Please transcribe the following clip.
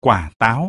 quả táo.